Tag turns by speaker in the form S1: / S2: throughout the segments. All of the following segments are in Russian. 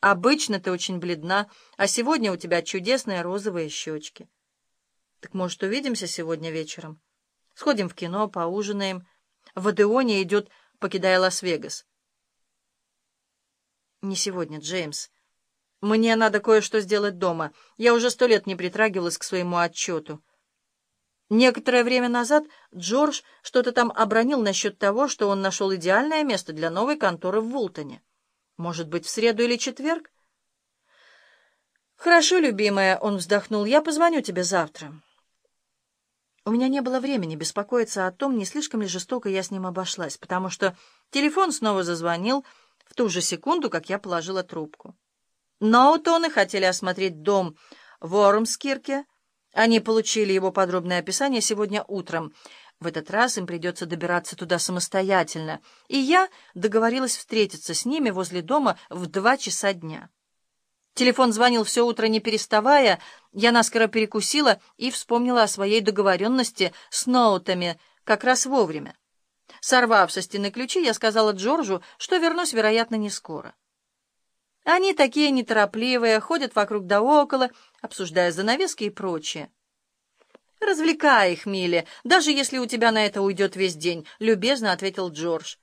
S1: Обычно ты очень бледна, а сегодня у тебя чудесные розовые щечки. Так, может, увидимся сегодня вечером? Сходим в кино, поужинаем. В Адеоне идет «Покидая Лас-Вегас». Не сегодня, Джеймс. Мне надо кое-что сделать дома. Я уже сто лет не притрагивалась к своему отчету. Некоторое время назад Джордж что-то там обронил насчет того, что он нашел идеальное место для новой конторы в Вултоне. Может быть, в среду или четверг? «Хорошо, любимая», — он вздохнул, — «я позвоню тебе завтра». У меня не было времени беспокоиться о том, не слишком ли жестоко я с ним обошлась, потому что телефон снова зазвонил в ту же секунду, как я положила трубку. Ноутоны хотели осмотреть дом в Ормскирке. Они получили его подробное описание сегодня утром. В этот раз им придется добираться туда самостоятельно, и я договорилась встретиться с ними возле дома в два часа дня. Телефон звонил все утро не переставая, я наскоро перекусила и вспомнила о своей договоренности с ноутами как раз вовремя. Сорвав со стены ключи, я сказала Джорджу, что вернусь, вероятно, не скоро. Они такие неторопливые, ходят вокруг да около, обсуждая занавески и прочее. «Развлекай их, Милли, даже если у тебя на это уйдет весь день», — любезно ответил Джордж.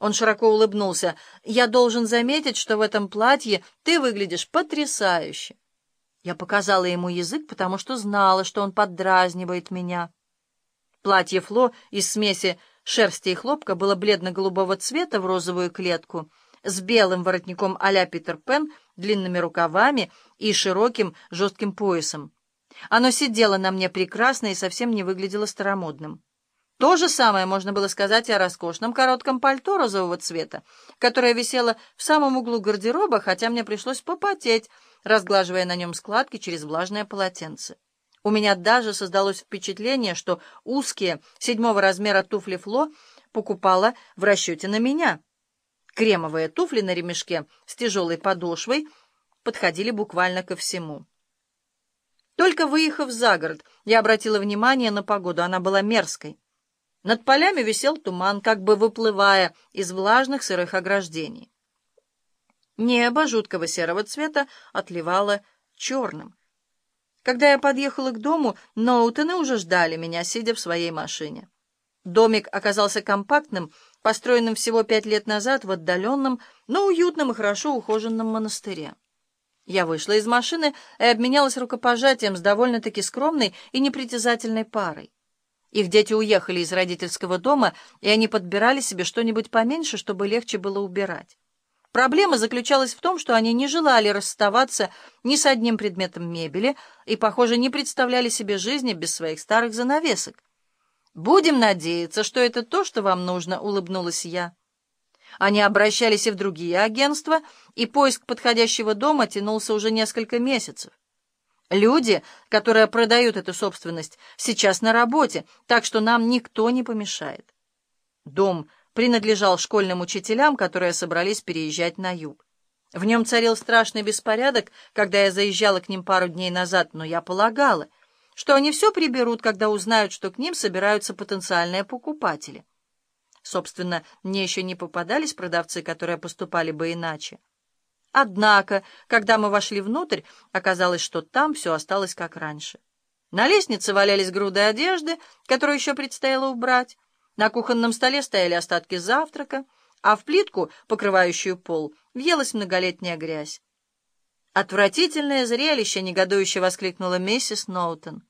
S1: Он широко улыбнулся. «Я должен заметить, что в этом платье ты выглядишь потрясающе». Я показала ему язык, потому что знала, что он поддразнивает меня. Платье Фло из смеси шерсти и хлопка было бледно-голубого цвета в розовую клетку, с белым воротником а-ля Питер Пен, длинными рукавами и широким жестким поясом. Оно сидело на мне прекрасно и совсем не выглядело старомодным. То же самое можно было сказать и о роскошном коротком пальто розового цвета, которое висело в самом углу гардероба, хотя мне пришлось попотеть, разглаживая на нем складки через влажное полотенце. У меня даже создалось впечатление, что узкие седьмого размера туфли Фло покупала в расчете на меня. Кремовые туфли на ремешке с тяжелой подошвой подходили буквально ко всему. Только выехав за город, я обратила внимание на погоду. Она была мерзкой. Над полями висел туман, как бы выплывая из влажных сырых ограждений. Небо жуткого серого цвета отливало черным. Когда я подъехала к дому, Ноутены уже ждали меня, сидя в своей машине. Домик оказался компактным, построенным всего пять лет назад в отдаленном, но уютном и хорошо ухоженном монастыре. Я вышла из машины и обменялась рукопожатием с довольно-таки скромной и непритязательной парой. Их дети уехали из родительского дома, и они подбирали себе что-нибудь поменьше, чтобы легче было убирать. Проблема заключалась в том, что они не желали расставаться ни с одним предметом мебели и, похоже, не представляли себе жизни без своих старых занавесок. «Будем надеяться, что это то, что вам нужно», — улыбнулась я. Они обращались и в другие агентства, и поиск подходящего дома тянулся уже несколько месяцев. Люди, которые продают эту собственность, сейчас на работе, так что нам никто не помешает. Дом принадлежал школьным учителям, которые собрались переезжать на юг. В нем царил страшный беспорядок, когда я заезжала к ним пару дней назад, но я полагала, что они все приберут, когда узнают, что к ним собираются потенциальные покупатели. Собственно, мне еще не попадались продавцы, которые поступали бы иначе. Однако, когда мы вошли внутрь, оказалось, что там все осталось как раньше. На лестнице валялись груды одежды, которую еще предстояло убрать. На кухонном столе стояли остатки завтрака, а в плитку, покрывающую пол, въелась многолетняя грязь. «Отвратительное зрелище!» — негодующе воскликнула миссис Ноутон.